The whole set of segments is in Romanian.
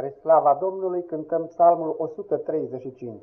Spre slava Domnului cântăm psalmul 135.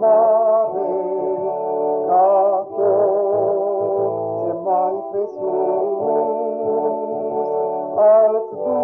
mare, ca tot ce mai presus, alt Dumnezei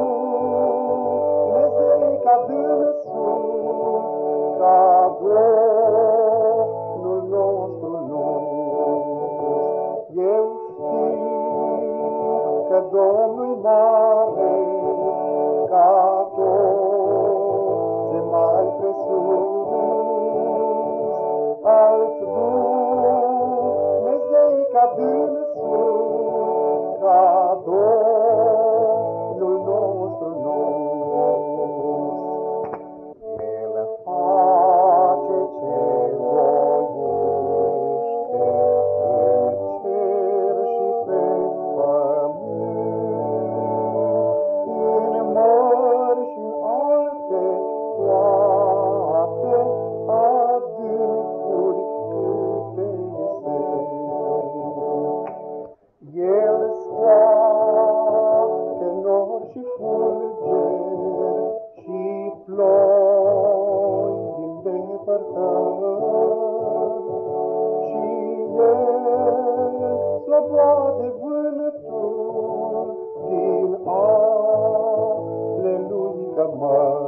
de vânătul din ale lui cămăr.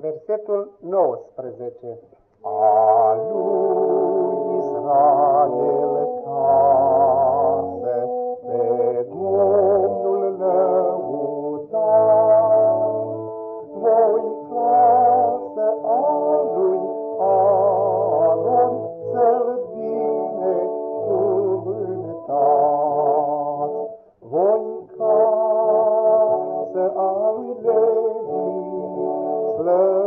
Versetul 19 A lui Israel love.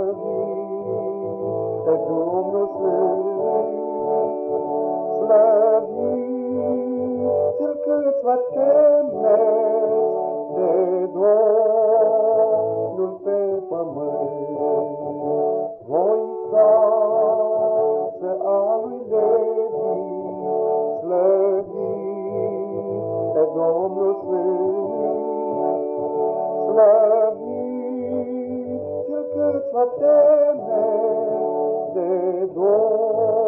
Slăvit-l cât vă temeți de Domnul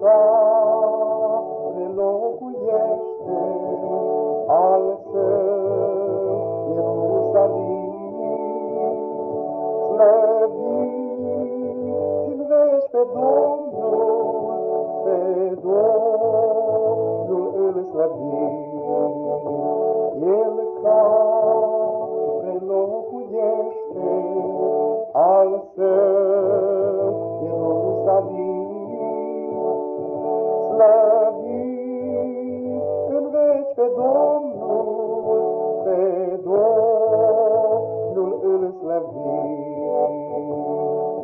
ta prelocuiește al său Ierusalim. Slăviți-l vezi pe Domnul, pe Domnul îl slăvim. El ca prelocuiește al pe Domnul,